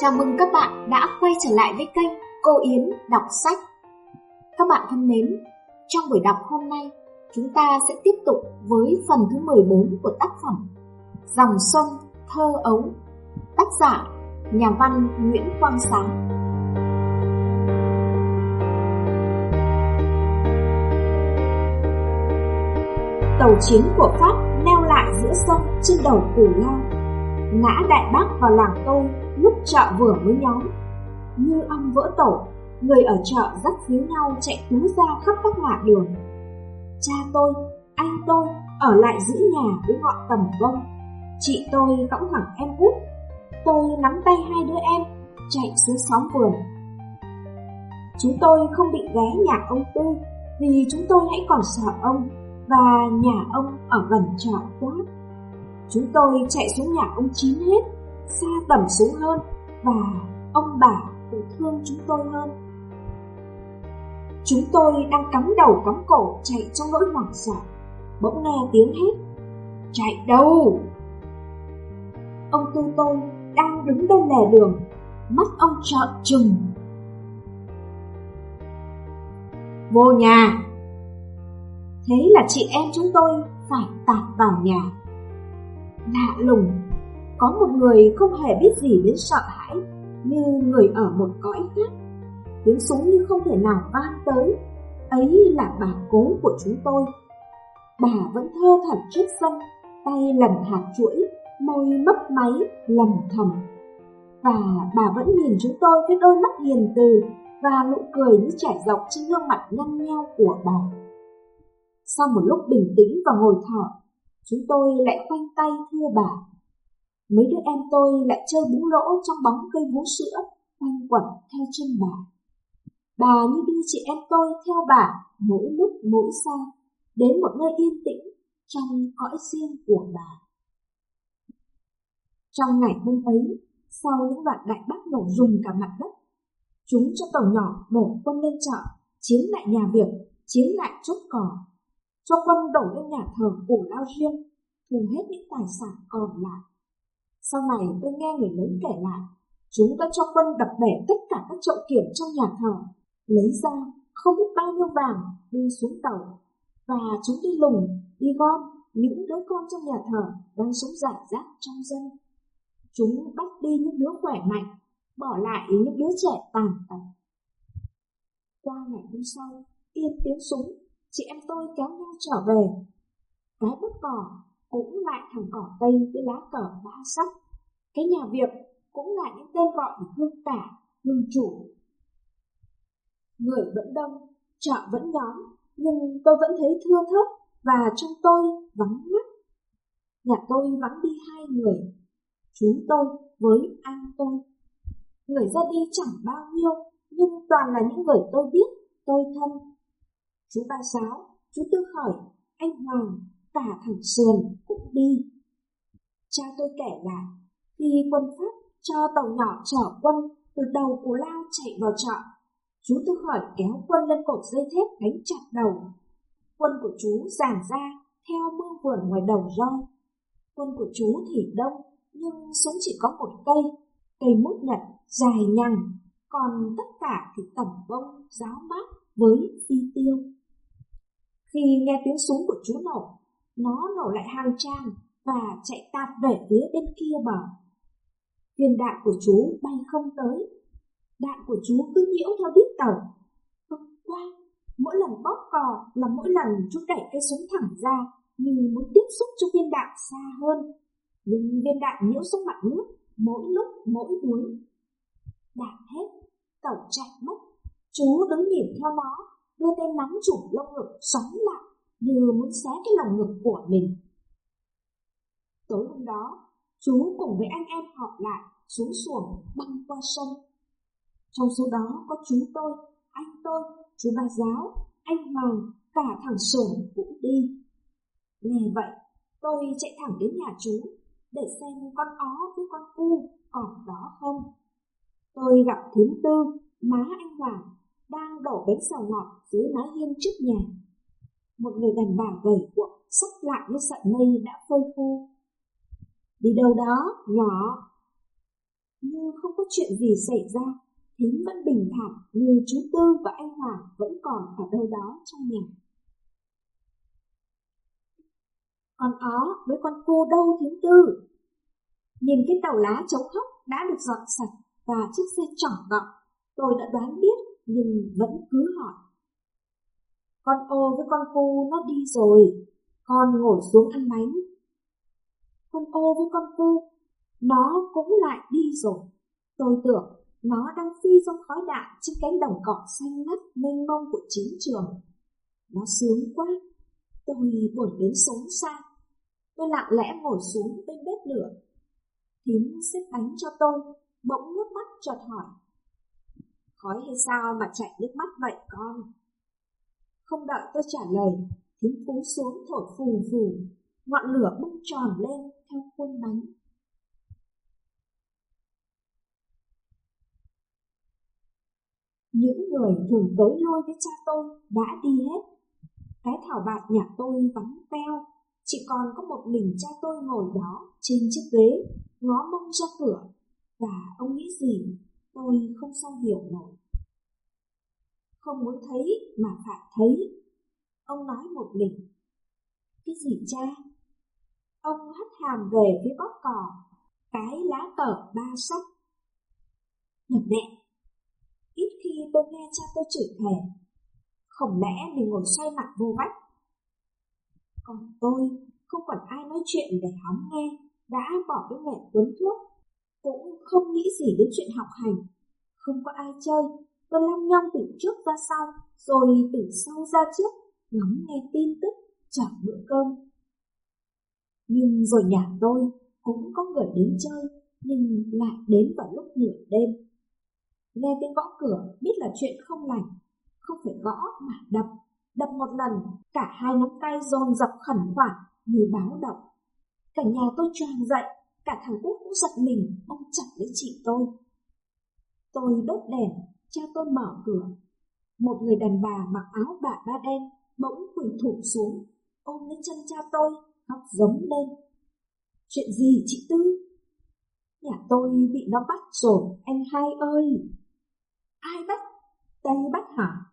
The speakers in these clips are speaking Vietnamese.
Chào mừng các bạn đã quay trở lại với kênh Cô Yến Đọc Sách. Các bạn thân mến, trong buổi đọc hôm nay, chúng ta sẽ tiếp tục với phần thứ 14 của tác phẩm Dòng sông thơ ấu, tác giả nhà văn Nguyễn Quang Sáng. Tàu chiến của Pháp neo lại giữa sông trên đầu Củ Lao, ngã đại bác vào làng tôi lúc chợ vừa mới nhóm. Như ong vỡ tổ, người ở chợ dắt díu nhau chạy cứu ra khắp các ngã đường. Cha tôi, anh tôi ở lại giữ nhà với ngọn tầm vông. Chị tôi cõng thẳng em út. Tôi nắm tay hai đứa em, chạy xuống xóm vườn. Chúng tôi không bị ghé nhà ông Tư vì chúng tôi hãy còn sợ ông và nhà ông ở gần chợ quá. Chúng tôi chạy xuống nhà ông Chín hết xa tầm xuống hơn và ông bà cũng thương chúng tôi hơn. Chúng tôi đang cắm đầu cắm cổ chạy trong nỗi hoảng sợ, bỗng nghe tiếng hét, chạy đâu? Ông tư tôi đang đứng bên lề đường, mắt ông trợn trừng. Vô nhà! Thế là chị em chúng tôi phải tạt vào nhà. Lạ lùng có một người không hề biết gì đến sợ hãi, Như người ở một cõi khác. Tiếng súng như không thể nào vang tới. Ấy là bà cố của chúng tôi. Bà vẫn thơ thật trước sân, Tay lần hạt chuỗi, Môi mấp máy, lầm thầm. Và bà vẫn nhìn chúng tôi với đôi mắt hiền từ Và nụ cười như trải dọc trên gương mặt nhăn nheo của bà. Sau một lúc bình tĩnh và ngồi thở, Chúng tôi lại khoanh tay thưa bà. Mấy đứa em tôi lại chơi búng lỗ trong bóng cây vú sữa, quanh quẩn theo chân bà. Bà như đưa chị em tôi theo bà mỗi lúc mỗi xa, đến một nơi yên tĩnh trong cõi riêng của bà. Trong ngày hôm ấy, sau những đoạn đại bác nổ rùng cả mặt đất, chúng cho tàu nhỏ đổ quân lên chợ, chiếm lại nhà việc, chiếm lại chốt cỏ, cho quân đổ lên nhà thờ cổ lao riêng, thu hết những tài sản còn lại. Sau này tôi nghe người lớn kể lại, chúng đã cho quân đập bể tất cả các chậu kiểm trong nhà thờ, lấy ra không biết bao nhiêu vàng đưa xuống tàu, và chúng đi lùng, đi gom những đứa con trong nhà thờ đang sống rải rác trong dân. Chúng bắt đi những đứa khỏe mạnh, bỏ lại những đứa trẻ tàn tật. Qua ngày hôm sau, yên tiếng súng, chị em tôi kéo nhau trở về. Cái bút cỏ cũng lại thằng cỏ tây với lá cờ ba sắc. Cái nhà việc cũng là những tên gọi hương tả, hương chủ. Người vẫn đông, chợ vẫn nhóm, nhưng tôi vẫn thấy thưa thớt và trong tôi vắng mắt Nhà tôi vắng đi hai người, chú tôi với anh tôi. Người ra đi chẳng bao nhiêu, nhưng toàn là những người tôi biết, tôi thân. Chú ba sáu, chú tư khởi, anh Hoàng, cả thằng Sườn cũng đi. Cha tôi kể là khi quân Pháp cho tàu nhỏ chở quân từ đầu của Lao chạy vào chợ, chú tư khởi kéo quân lên cột dây thép đánh chặt đầu. Quân của chú giản ra theo mương vườn ngoài đầu roi. Quân của chú thì đông, nhưng súng chỉ có một cây, cây mút nhật dài nhằng, còn tất cả thì tẩm bông, giáo mát với phi tiêu. Khi nghe tiếng súng của chú nổ, nó nổ lại hàng trang và chạy tạt về phía bên kia bờ. Viên đạn của chú bay không tới. Đạn của chú cứ nhiễu theo đít tàu. Không qua, mỗi lần bóp cò là mỗi lần chú đẩy cây súng thẳng ra như muốn tiếp xúc cho viên đạn xa hơn. Nhưng viên đạn nhiễu xuống mặt nước mỗi lúc mỗi đuối. Đạn hết, tàu chạy mất. Chú đứng nhìn theo nó, đưa tay nắm chủ lông ngực xoắn lại như muốn xé cái lòng ngực của mình. Tối hôm đó, chú cùng với anh em họp lại xuống xuồng băng qua sông. Trong số đó có chú tôi, anh tôi, chú ba giáo, anh Hoàng, cả thằng Sổn cũng đi. Nghe vậy, tôi chạy thẳng đến nhà chú để xem con ó với con cu còn đó không. Tôi gặp thím tư, má anh Hoàng, đang đổ bánh xào ngọt dưới mái hiên trước nhà. Một người đàn bà gầy guộc, sắc lại như sợi mây đã phơi khô. Đi đâu đó, nhỏ? Như không có chuyện gì xảy ra, thím vẫn bình thản như chú Tư và anh Hoàng vẫn còn ở đâu đó trong nhà. Con ó với con cô đâu thím Tư? Nhìn cái tàu lá chống hốc đã được dọn sạch và chiếc xe trỏng gọng, tôi đã đoán biết nhưng vẫn cứ hỏi. Con ô với con cu nó đi rồi, con ngồi xuống ăn bánh. Con ô với con cu, nó cũng lại đi rồi. Tôi tưởng nó đang phi trong khói đạn trên cánh đồng cỏ xanh ngắt mênh mông của chiến trường. Nó sướng quá, tôi buồn đến sống xa. Tôi lặng lẽ ngồi xuống bên bếp lửa. Thím xếp bánh cho tôi, bỗng nước mắt chợt hỏi. Khói hay sao mà chảy nước mắt vậy con? Không đợi tôi trả lời, tiếng cúi xuống thổi phù phù, ngọn lửa bung tròn lên theo khuôn bánh. Những người thường tới lôi với cha tôi đã đi hết. Cái thảo bạc nhà tôi vắng teo, chỉ còn có một mình cha tôi ngồi đó trên chiếc ghế, ngó mông ra cửa. Và ông nghĩ gì, tôi không sao hiểu nổi. Không muốn thấy mà phải thấy. Ông nói một mình. Cái gì cha? Ông hất hàm về phía bóp cỏ, cái lá cờ ba sắc. nhật mẹ, Ít khi tôi nghe cha tôi chửi thề Không lẽ mình ngồi xoay mặt vô vách Còn tôi không còn ai nói chuyện để hóng nghe Đã bỏ cái nghề cuốn thuốc Cũng không nghĩ gì đến chuyện học hành Không có ai chơi Tôi lăng nhong từ trước ra sau Rồi từ sau ra trước Ngắm nghe tin tức Chọn bữa cơm Nhưng rồi nhà tôi cũng có người đến chơi Nhưng lại đến vào lúc nửa đêm Nghe tiếng gõ cửa biết là chuyện không lành, không phải gõ mà đập. Đập một lần, cả hai nắm tay dồn dập khẩn khoản như báo động. Cả nhà tôi choàng dậy, cả thằng Út cũng giật mình, ông chặt lấy chị tôi. Tôi đốt đèn, cha tôi mở cửa. Một người đàn bà mặc áo bà ba đen bỗng quỳ thụp xuống, ôm lấy chân cha tôi, khóc giống lên. Chuyện gì chị Tư? Nhà tôi bị nó bắt rồi, anh hai ơi! Ai bắt? Tây bắt hả?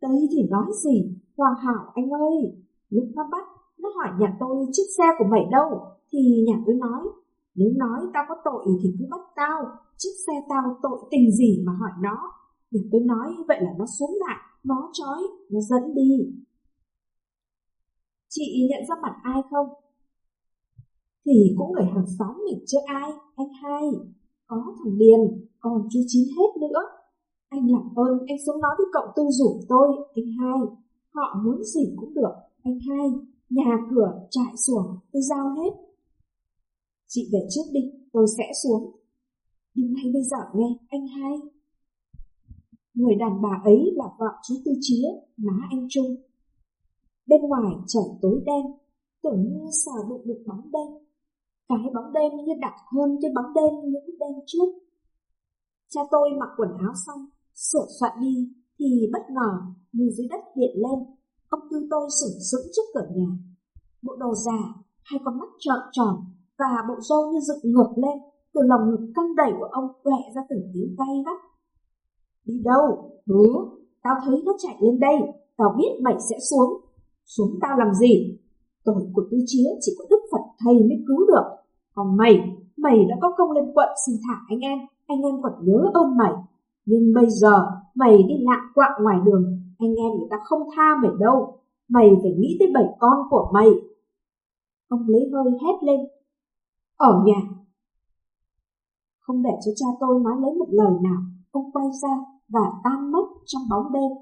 Tây thì nói gì? Hoàng Hảo anh ơi! Lúc nó bắt, nó hỏi nhà tôi chiếc xe của mày đâu? Thì nhà tôi nói, nếu nói tao có tội thì cứ bắt tao, chiếc xe tao tội tình gì mà hỏi nó. Nhà tôi nói vậy là nó xuống lại, nó trói, nó dẫn đi. Chị nhận ra mặt ai không? Thì cũng người hàng xóm mình chứ ai, anh hai. Có thằng Điền, còn chú Chín hết nữa. Anh làm ơn, anh xuống nói với cậu tư rủ tôi, anh hai. Họ muốn gì cũng được, anh hai. Nhà cửa, trại xuồng, tôi giao hết. Chị về trước đi, tôi sẽ xuống. Đi ngay bây giờ nghe, anh hai. Người đàn bà ấy là vợ chú Tư Chía, má anh Trung. Bên ngoài trời tối đen, tưởng như sờ đụng được bóng đen, Cái bóng đen như đặc hơn cái bóng đen những đêm trước. Cha tôi mặc quần áo xong, Sửa soạn đi thì bất ngờ như dưới đất hiện lên, ông tư tôi sửng sững trước cửa nhà. Bộ đồ già, hai con mắt trợn tròn và bộ râu như dựng ngược lên, từ lòng ngực căng đầy của ông quẹ ra từng tiếng gay gắt. Đi đâu? Hứ, tao thấy nó chạy lên đây, tao biết mày sẽ xuống. Xuống tao làm gì? Tội của tư chía chỉ có Đức Phật thầy mới cứu được. Còn mày, mày đã có công lên quận xin thả anh em, anh em còn nhớ ơn mày. Nhưng bây giờ mày đi lạng quạng ngoài đường, anh em người ta không tha mày đâu. Mày phải nghĩ tới bảy con của mày. Ông lấy hơi hét lên. Ở nhà. Không để cho cha tôi nói lấy một lời nào, ông quay ra và tan mất trong bóng đêm.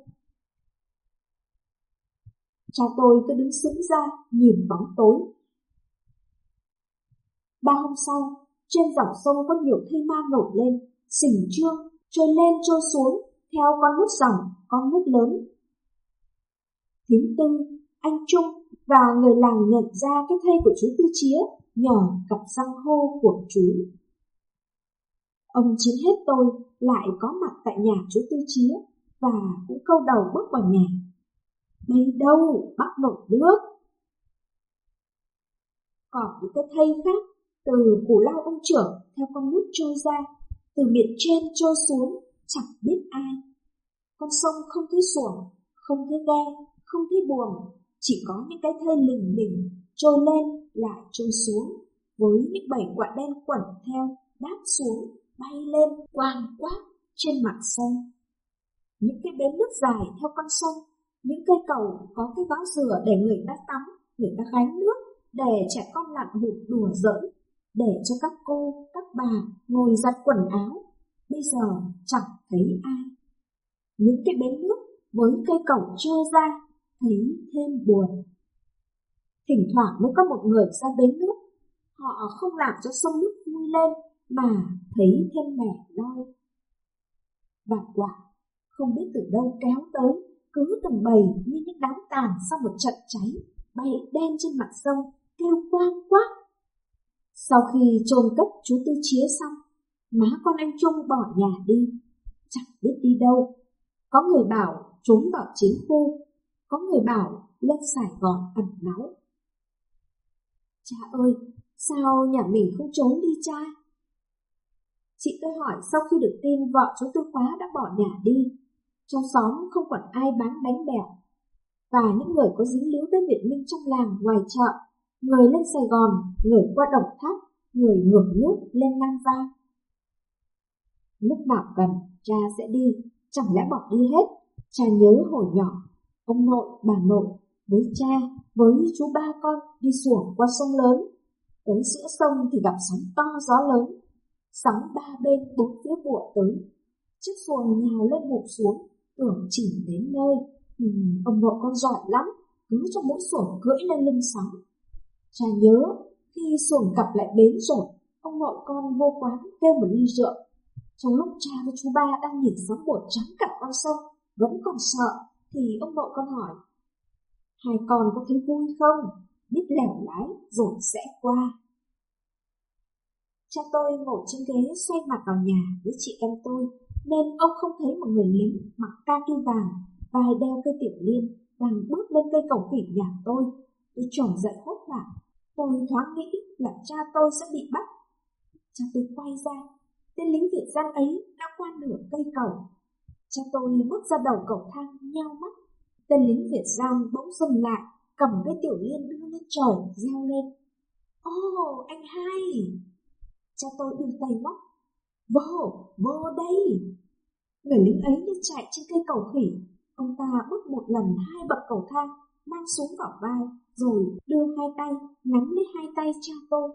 Cha tôi cứ đứng sững ra nhìn bóng tối. Ba hôm sau, trên dòng sông có nhiều thây ma nổi lên, sình trương trôi lên trôi xuống theo con nước dòng, con nước lớn. Thím tư, anh Trung và người làng nhận ra cái thây của chú Tư Chía nhờ cặp răng hô của chú. Ông chiến hết tôi lại có mặt tại nhà chú Tư Chía và cũng câu đầu bước vào nhà. Đây đâu, bắt nổi nước. Còn những cái thây khác, từ củ lao ông trưởng theo con nước trôi ra, từ miệng trên trôi xuống, chẳng biết ai. Con sông không thấy xuồng, không thấy ghe, không thấy buồm, chỉ có những cái thây lình lình trôi lên lại trôi xuống, với những bảy quả đen quẩn theo, đáp xuống, bay lên, quang quát trên mặt sông. Những cái bến nước dài theo con sông, những cây cầu có cái váo dừa để người ta tắm, người ta gánh nước, để trẻ con lặn hụt đùa giỡn, để cho các cô, các bà ngồi giặt quần áo. Bây giờ chẳng thấy ai. Những cái bến nước với cây cầu trơ ra, thấy thêm buồn. Thỉnh thoảng mới có một người ra bến nước, họ không làm cho sông nước vui lên, mà thấy thêm mẻ loi. và quả không biết từ đâu kéo tới, cứ từng bầy như những đám tàn sau một trận cháy, bay đen trên mặt sông, kêu quang quát. Sau khi chôn cất chú Tư Chía xong, má con anh Trung bỏ nhà đi, chẳng biết đi đâu. Có người bảo trốn vào chiến khu, có người bảo lên Sài Gòn ẩn náu. Cha ơi, sao nhà mình không trốn đi cha? Chị tôi hỏi sau khi được tin vợ chú Tư Khóa đã bỏ nhà đi, trong xóm không còn ai bán bánh bèo. Và những người có dính líu tới Việt Minh trong làng ngoài chợ, người lên Sài Gòn, người qua Đồng Tháp, người ngược nước lên Nam Vang. Lúc nào cần, cha sẽ đi, chẳng lẽ bỏ đi hết. Cha nhớ hồi nhỏ, ông nội, bà nội, với cha, với chú ba con đi xuồng qua sông lớn. Tới giữa sông thì gặp sóng to gió lớn, sóng ba bên bốn phía bụa tới. Chiếc xuồng nhào lên hụt xuống, tưởng chỉ đến nơi, nhưng ông nội con giỏi lắm, cứ cho mỗi xuồng cưỡi lên lưng sóng. Cha nhớ, khi xuồng cặp lại bến rồi, ông nội con vô quán kêu một ly rượu. Trong lúc cha với chú ba đang nhìn sóng bột trắng cả con sông, vẫn còn sợ, thì ông nội con hỏi. Hai con có thấy vui không? Biết lẻo lái rồi sẽ qua. Cha tôi ngồi trên ghế xoay mặt vào nhà với chị em tôi, nên ông không thấy một người lính mặc kaki vàng, vai đeo cây tiểu liên, đang bước lên cây cổng khỉ nhà tôi. Tôi tròn dậy hốt hoảng, tôi thoáng nghĩ là cha tôi sẽ bị bắt. Cha tôi quay ra, tên lính Việt gian ấy đã qua nửa cây cầu. Cha tôi bước ra đầu cầu thang nheo mắt. Tên lính Việt Giang bỗng dừng lại, cầm cái tiểu liên đưa lên trời, reo lên. Ô, oh, anh hai! Cha tôi đưa tay móc. Vô, vô đây! Người lính ấy như chạy trên cây cầu khỉ. Ông ta bước một lần hai bậc cầu thang, mang súng vào vai, rồi đưa hai tay, nắm lấy hai tay cha tôi.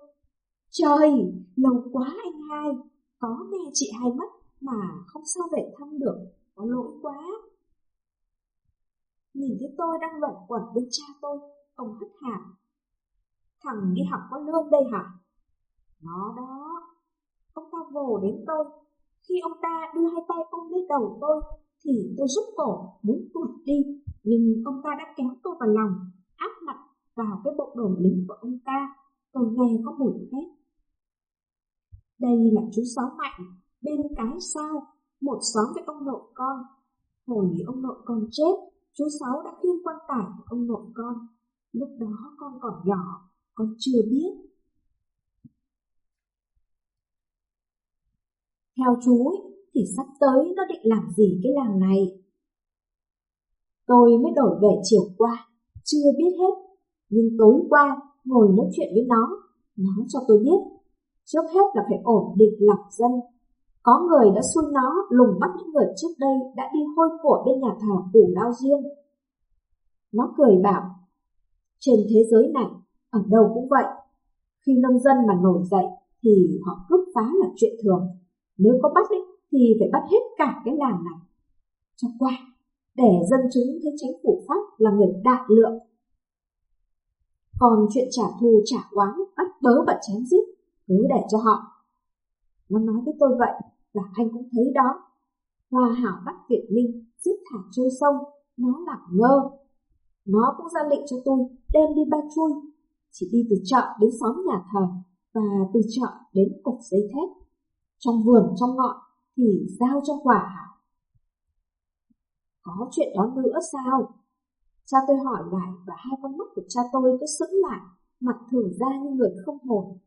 Trời, lâu quá anh hai, có nghe chị hai mất mà không sao về thăm được, có lỗi quá. Nhìn thấy tôi đang lẩn quẩn bên cha tôi, ông hất hàm. Thằng đi học có lương đây hả? Nó đó. Ông ta vồ đến tôi. Khi ông ta đưa hai tay ôm lấy đầu tôi, thì tôi rút cổ, muốn tuột đi. Nhưng ông ta đã kéo tôi vào lòng, áp mặt vào cái bộ đồ lính của ông ta. Tôi nghe có mùi khét. Đây là chú Sáu Mạnh, bên cái sao, một xóm với ông nội con. Hồi ông nội con chết, chú Sáu đã khiêng quan tài của ông nội con. Lúc đó con còn nhỏ, con chưa biết. Theo chú ấy, thì sắp tới nó định làm gì cái làng này? Tôi mới đổi về chiều qua, chưa biết hết. Nhưng tối qua, ngồi nói chuyện với nó, nó cho tôi biết. Trước hết là phải ổn định lòng dân. Có người đã xui nó lùng bắt những người trước đây đã đi hôi của bên nhà thờ củ lao riêng. Nó cười bảo, trên thế giới này, ở đâu cũng vậy. Khi nông dân mà nổi dậy thì họ cướp phá là chuyện thường. Nếu có bắt ấy, thì phải bắt hết cả cái làng này. Cho qua, để dân chúng thấy chính phủ Pháp là người đại lượng. Còn chuyện trả thù trả oán, bắt bớ và chém giết, cứ để cho họ. Nó nói với tôi vậy, và anh cũng thấy đó. Hoa hảo bắt Việt Minh, giết thả trôi sông, nó làm ngơ. Nó cũng ra lệnh cho tôi đem đi ba chui, chỉ đi từ chợ đến xóm nhà thờ và từ chợ đến cục giấy thép. Trong vườn trong ngọn thì giao cho quả hảo. Có chuyện đó nữa sao? Cha tôi hỏi lại và hai con mắt của cha tôi cứ sững lại, mặt thử ra như người không hồn.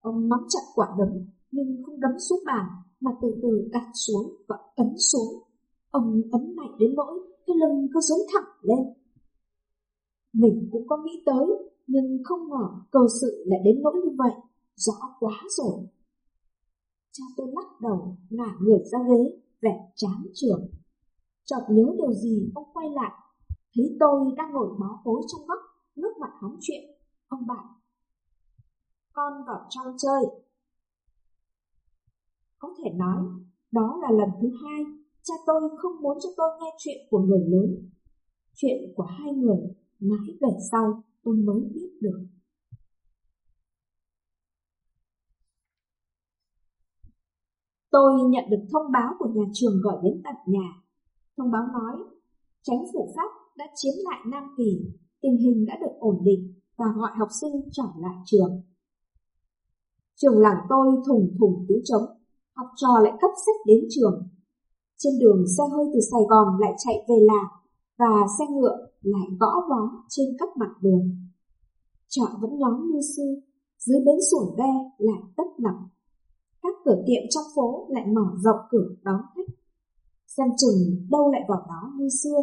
Ông nắm chặt quả đấm, nhưng không đấm xuống bàn, mà từ từ đặt xuống và ấn xuống. Ông ấn mạnh đến nỗi cái lưng cứ dấn thẳng lên. Mình cũng có nghĩ tới, nhưng không ngờ cầu sự lại đến nỗi như vậy, rõ quá rồi. Cha tôi lắc đầu, ngả người ra ghế, vẻ chán trường. Chợt nhớ điều gì, ông quay lại, thấy tôi đang ngồi bó gối trong góc, nước mặt hóng chuyện. Ông bảo, con vào trong chơi. Có thể nói, đó là lần thứ hai cha tôi không muốn cho tôi nghe chuyện của người lớn. Chuyện của hai người mãi về sau tôi mới biết được. Tôi nhận được thông báo của nhà trường gọi đến tận nhà. Thông báo nói, tránh phủ Pháp đã chiếm lại Nam Kỳ, tình hình đã được ổn định và gọi học sinh trở lại trường. Trường làng tôi thùng thùng tiếng trống, học trò lại cấp sách đến trường. Trên đường xe hơi từ Sài Gòn lại chạy về làng và xe ngựa lại gõ vó trên các mặt đường. Chợ vẫn nhóm như xưa, dưới bến xuồng ghe lại tấp nập. Các cửa tiệm trong phố lại mở rộng cửa đón khách. Xem chừng đâu lại vào đó như xưa,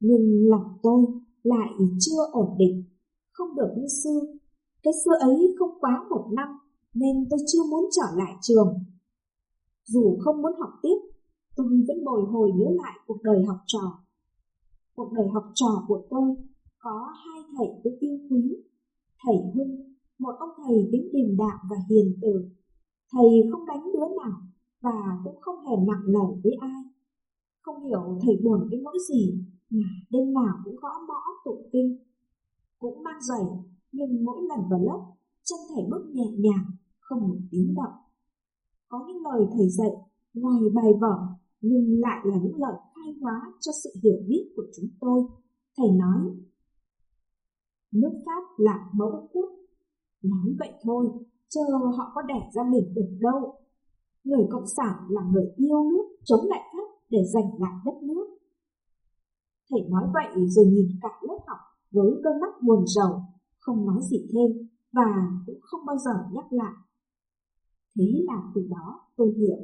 nhưng lòng tôi lại chưa ổn định, không được như xưa. Cái xưa ấy không quá một năm, nên tôi chưa muốn trở lại trường. Dù không muốn học tiếp, tôi vẫn bồi hồi nhớ lại cuộc đời học trò. Cuộc đời học trò của tôi có hai thầy tôi yêu quý. Thầy Hưng, một ông thầy tính điềm đạm và hiền từ. Thầy không đánh đứa nào và cũng không hề nặng lời với ai. Không hiểu thầy buồn cái nỗi gì mà đêm nào cũng gõ mõ tụng kinh. Cũng mang giày, nhưng mỗi lần vào lớp, chân thầy bước nhẹ nhàng, không một tiếng động. Có những lời thầy dạy ngoài bài vở nhưng lại là những lời khai hóa cho sự hiểu biết của chúng tôi. Thầy nói, nước Pháp là mẫu quốc. Nói vậy thôi, chờ họ có đẻ ra mình được đâu. Người Cộng sản là người yêu nước, chống lại Pháp để giành lại đất nước. Thầy nói vậy rồi nhìn cả lớp học với đôi mắt buồn rầu, không nói gì thêm và cũng không bao giờ nhắc lại. Thế là từ đó tôi hiểu,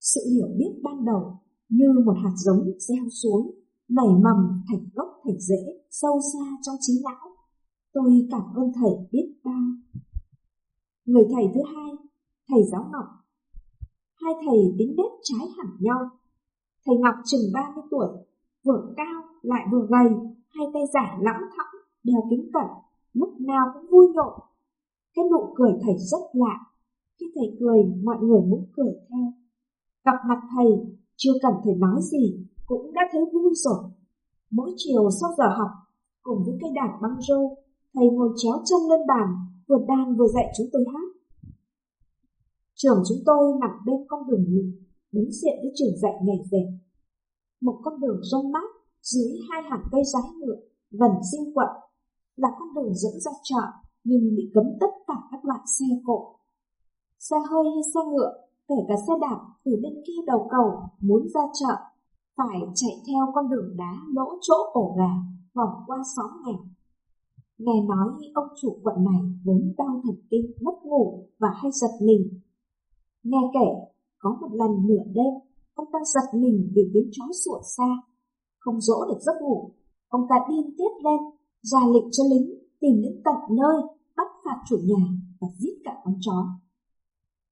sự hiểu biết ban đầu như một hạt giống gieo xuống, nảy mầm thành gốc thành rễ sâu xa trong trí não. Tôi cảm ơn thầy biết bao. Người thầy thứ hai, thầy giáo Ngọc. Hai thầy tính nết trái hẳn nhau. Thầy Ngọc chừng 30 tuổi, vừa cao lại vừa gầy, hai tay giả lõng thõng, đeo kính cận, lúc nào cũng vui nhộn. Cái nụ cười thầy rất lạ, khi thầy cười, mọi người muốn cười theo. Gặp mặt thầy, chưa cần thầy nói gì, cũng đã thấy vui rồi. Mỗi chiều sau giờ học, cùng với cây đàn băng rô, thầy ngồi chéo chân lên bàn, vừa đàn vừa dạy chúng tôi hát. Trường chúng tôi nằm bên con đường nhựa, đối diện với trường dạy nghề dệt. Một con đường rông mát dưới hai hàng cây rái ngựa, gần sinh quận, là con đường dẫn ra chợ nhưng bị cấm tất cả các loại xe cộ xe hơi hay xe ngựa, kể cả xe đạp từ bên kia đầu cầu muốn ra chợ, phải chạy theo con đường đá lỗ chỗ ổ gà, vòng qua xóm nghèo. Nghe nói ông chủ quận này vốn đau thần kinh, mất ngủ và hay giật mình. Nghe kể, có một lần nửa đêm, ông ta giật mình vì tiếng chó sủa xa. Không dỗ được giấc ngủ, ông ta điên tiết lên, ra lệnh cho lính tìm đến tận nơi, bắt phạt chủ nhà và giết cả con chó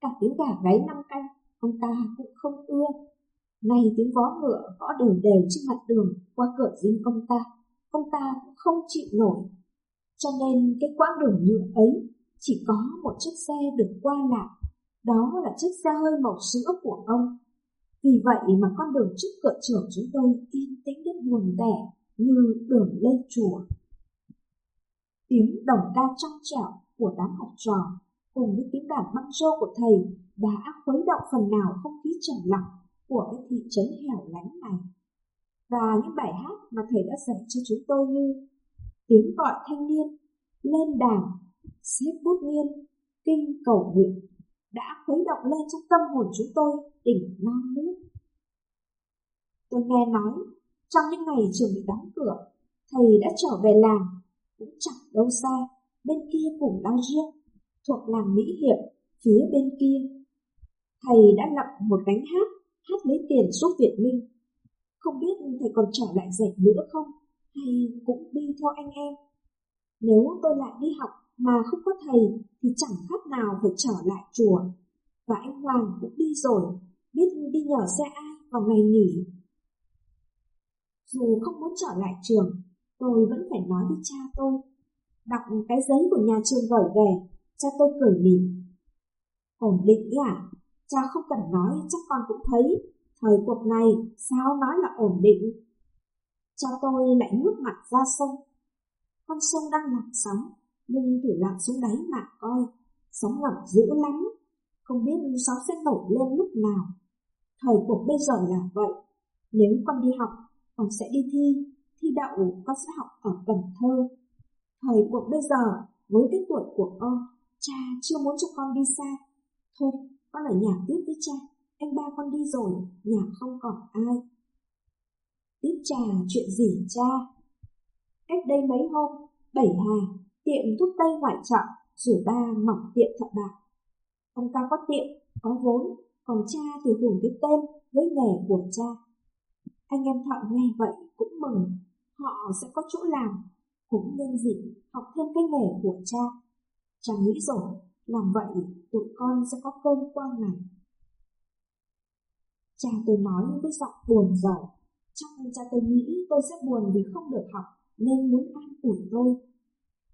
cả tiếng gà gáy năm canh, ông ta cũng không ưa. nay tiếng vó ngựa gõ đều đều trên mặt đường qua cửa dinh ông ta, ông ta cũng không chịu nổi. Cho nên cái quãng đường nhựa ấy chỉ có một chiếc xe được qua lại, đó là chiếc xe hơi màu sữa của ông. Vì vậy mà con đường trước cửa trường chúng tôi yên tĩnh đến buồn tẻ như đường lên chùa. Tiếng đồng ca trong trẻo của đám học trò cùng với tiếng đàn băng rô của thầy đã khuấy động phần nào không khí trầm lặng của cái thị trấn hẻo lánh này. Và những bài hát mà thầy đã dạy cho chúng tôi như tiếng gọi thanh niên, lên đàn, xếp bút nghiên, kinh cầu nguyện đã khuấy động lên trong tâm hồn chúng tôi đỉnh non nước. Tôi nghe nói, trong những ngày trường bị đóng cửa, thầy đã trở về làng, cũng chẳng đâu xa, bên kia vùng lao riêng thuộc làng Mỹ Hiệp, Phía bên kia, thầy đã lập một gánh hát, hát lấy tiền giúp Việt Minh. Không biết thầy còn trở lại dạy nữa không, hay cũng đi theo anh em. Nếu tôi lại đi học mà không có thầy thì chẳng khác nào phải trở lại chùa. Và anh Hoàng cũng đi rồi, biết đi nhờ xe ai vào ngày nghỉ. Dù không muốn trở lại trường, tôi vẫn phải nói với cha tôi. Đọc cái giấy của nhà trường gửi về, cha tôi cười mỉm. Ổn định à? Cha không cần nói chắc con cũng thấy. Thời cuộc này sao nói là ổn định? Cha tôi lại ngước mặt ra sông. Con sông đang lặng sóng, nhưng thử lặn xuống đáy mà coi. Sóng ngập dữ lắm, không biết sóng sẽ nổi lên lúc nào. Thời cuộc bây giờ là vậy. Nếu con đi học, con sẽ đi thi. Thi đậu, con sẽ học ở Cần Thơ. Thời cuộc bây giờ, với cái tuổi của con, cha chưa muốn cho con đi xa. Thôi, con ở nhà tiếp với cha. Anh ba con đi rồi, nhà không còn ai. Tiếp trà chuyện gì cha? Cách đây mấy hôm, Bảy Hà, tiệm thuốc tây ngoại chợ, rủ ba mở tiệm thợ bạc. Ông ta có tiệm, có vốn, còn cha thì hưởng cái tên với nghề của cha. Anh em thợ nghe vậy cũng mừng, họ sẽ có chỗ làm, cũng nhân dịp học thêm cái nghề của cha. Cha nghĩ rồi, làm vậy tụi con sẽ có cơm qua ngày. Cha tôi nói với giọng buồn rầu, chắc cha tôi nghĩ tôi sẽ buồn vì không được học nên muốn an ủi tôi.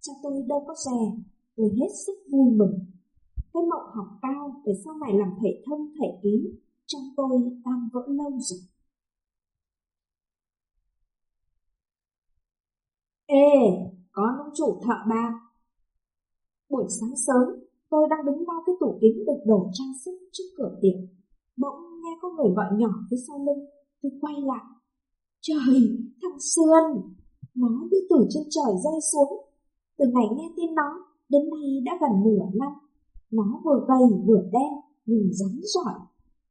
Cha tôi đâu có rè, tôi hết sức vui mừng. Cái mộng học cao để sau này làm thể thông thể ký trong tôi tan vỡ lâu rồi. Ê, có ông chủ thợ ba. Buổi sáng sớm, tôi đang đứng lau cái tủ kính được đồ trang sức trước cửa tiệm. Bỗng nghe có người gọi nhỏ phía sau lưng, tôi quay lại. Trời, thằng sơn! nó như từ trên trời rơi xuống. Từ ngày nghe tin nó, đến nay đã gần nửa năm. Nó vừa gầy vừa đen, nhìn rắn giỏi.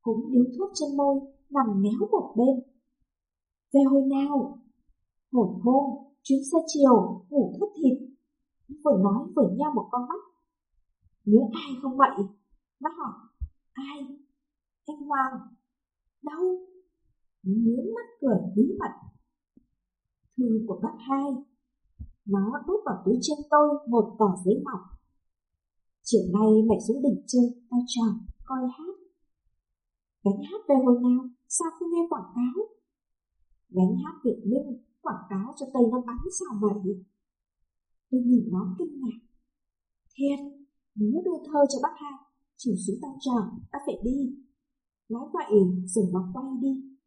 Cũng điếu thuốc trên môi, nằm méo một bên. Về hồi nào? Một hôm, chuyến xe chiều, ngủ thất thịt. Vừa nói vừa nheo một con mắt. Nhớ ai không vậy? Nó hỏi, ai? Anh Hoàng. Đâu? Nó mắt cười bí mật. Thư của bác hai. Nó đút vào túi trên tôi một tờ giấy mỏng. Chiều nay mẹ xuống đỉnh chơi, tao chờ, coi hát. Gánh hát về hồi nào, sao không nghe quảng cáo? Gánh hát Việt Minh, quảng cáo cho Tây nó bắn sao vậy? Tôi nhìn nó kinh ngạc. Thiệt, nếu đưa thơ cho bác hai, chỉ xuống tao chờ, bác phải đi. Nói vậy rồi nó quay đi.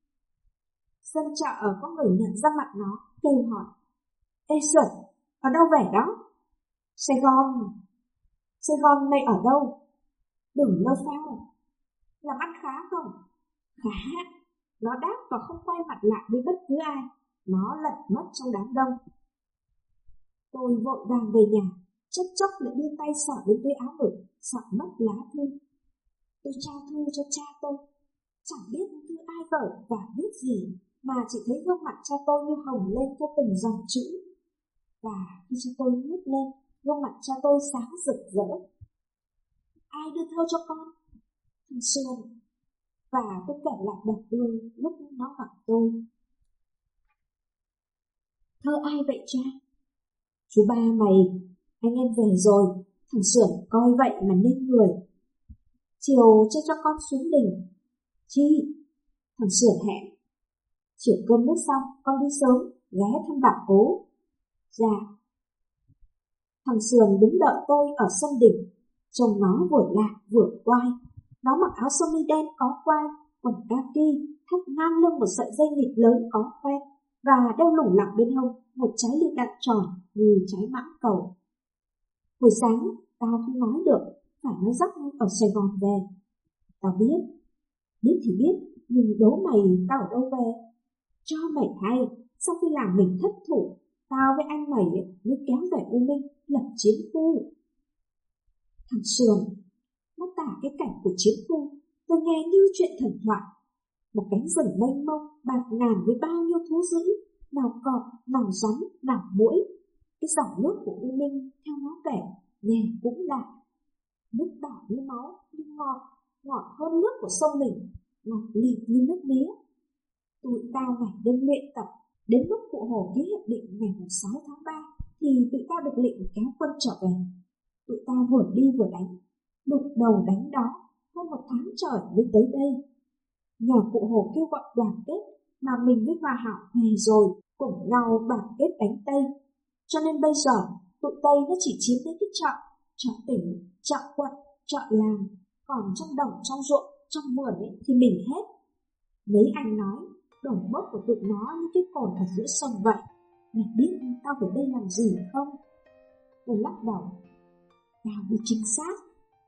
Dân chợ có người nhận ra mặt nó, kêu hỏi. Ê Xuân, ở đâu về đó? Sài Gòn. Sài Gòn mày ở đâu? Đừng lơ phao. Làm ăn khá không? Khá. Nó đáp và không quay mặt lại với bất cứ ai. Nó lật mất trong đám đông. Tôi vội vàng về nhà, chốc chốc lại đưa tay sỏ đến túi áo ngực, sọ mất lá thư. Tôi trao thư cho cha tôi, chẳng biết thư ai gửi và viết gì, mà chỉ thấy gương mặt cha tôi như hồng lên theo từng dòng chữ. Và khi cha tôi ngước lên, gương mặt cha tôi sáng rực rỡ. Ai đưa thơ cho con? Thằng Xuân. Và tôi kể lại đợt đuôi lúc nó gặp tôi. Thơ ai vậy cha? Chú ba mày, anh em về rồi, thằng Sưởng coi vậy mà nên người. Chiều cho cho con xuống đỉnh. Chi? Thằng Sưởng hẹn. Chiều cơm nước xong, con đi sớm, ghé thăm bà cố. Dạ. Thằng Sườn đứng đợi tôi ở sân đỉnh, trông nó vừa lạ vừa quai. Nó mặc áo sơ mi đen có quai, quần kaki, thắt ngang lưng một sợi dây nghịch lớn có khoen và đeo lủng lẳng bên hông một trái lựu đạn tròn như trái mãng cầu. buổi sáng, tao không nói được, phải nói dắt ở Sài Gòn về. Tao biết, biết thì biết, nhưng đố mày tao ở đâu về. Cho mày hay, sau khi làm mình thất thủ, tao với anh mày mới kéo về U Minh lập chiến khu. Thằng Sườn, nó tả cái cảnh của chiến khu, tôi nghe như chuyện thần thoại. Một cánh rừng mênh mông, bạt ngàn với bao nhiêu thú dữ, nào cọp, nào rắn, nào mũi. Cái dòng nước của U Minh theo nó kể, nghe cũng lạ. Nước đỏ như máu, nhưng ngọt, ngọt hơn nước của sông mình, ngọt liệt như nước mía. Tụi tao ngày đêm luyện tập, đến lúc cụ hồ ký hiệp định ngày 6 tháng 3 thì tụi tao được lệnh kéo quân trở về. Tụi tao vừa đi vừa đánh, đục đầu đánh đó, hơn một tháng trời mới tới đây. Nhờ cụ hồ kêu gọi đoàn kết mà mình với Hòa Hảo về rồi, cùng nhau đoàn kết đánh Tây. Cho nên bây giờ, tụi Tây nó chỉ chiếm lấy cái chợ, chợ tỉnh, chợ quận, chợ làng, còn trong đồng, trong ruộng, trong vườn ấy thì mình hết. Mấy anh nói, đồn mốc của tụi nó như cái cồn ở giữa sông vậy. Mày biết tao về đây làm gì không? Tôi lắc đầu. Tao đi chính xác.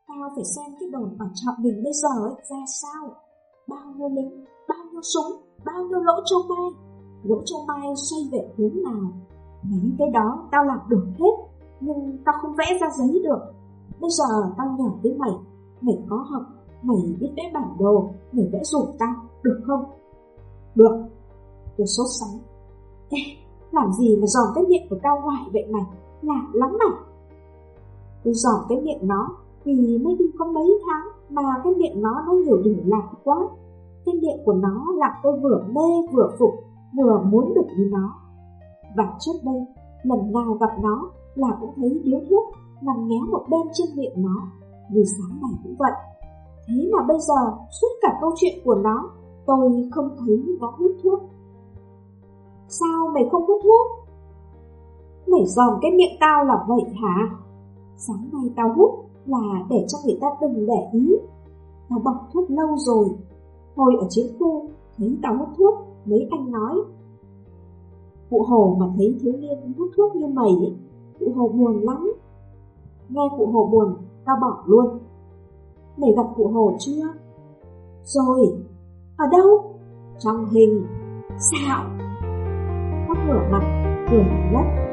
Tao phải xem cái đồn ở chợ mình bây giờ ấy ra sao. Bao nhiêu lính, bao nhiêu súng, bao nhiêu lỗ châu mai. Lỗ châu mai xoay về hướng nào. Mấy cái đó tao làm được hết. Nhưng tao không vẽ ra giấy được. Bây giờ tao nhờ với mày. Mày có học, mày biết vẽ bản đồ, mày vẽ giúp tao, được không? Được. Tôi sốt sắng. Ê, làm gì mà dòm cái miệng của tao hoài vậy mày? Lạ lắm mà. Tôi dòm cái miệng nó vì mới đi có mấy tháng mà cái miệng nó nó nhiều điều lạ quá. Cái miệng của nó làm tôi vừa mê vừa phục, vừa muốn được như nó. Và trước đây, lần nào gặp nó là cũng thấy điếu thuốc nằm ngé một bên trên miệng nó, như sáng này cũng vậy. Thế mà bây giờ, suốt cả câu chuyện của nó, tôi không thấy nó hút thuốc. Sao mày không hút thuốc? Mày dòm cái miệng tao là vậy hả? Sáng nay tao hút là để cho người ta đừng để ý. Tao bỏ thuốc lâu rồi. Hồi ở chiến khu, thấy tao hút thuốc, mấy anh nói. Cụ Hồ mà thấy thiếu niên hút thuốc như mày, cụ Hồ buồn lắm. Nghe cụ Hồ buồn, tao bỏ luôn. Mày gặp cụ Hồ chưa? Rồi, ở đâu? Trong hình. Sao? Tao ngửa mặt, cười lất.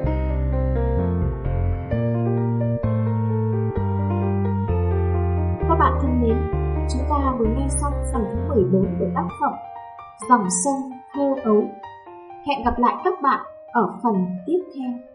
Thân mến, chúng ta vừa nghe xong phần thứ 14 của tác phẩm Dòng sông thơ ấu. Hẹn gặp lại các bạn ở phần tiếp theo.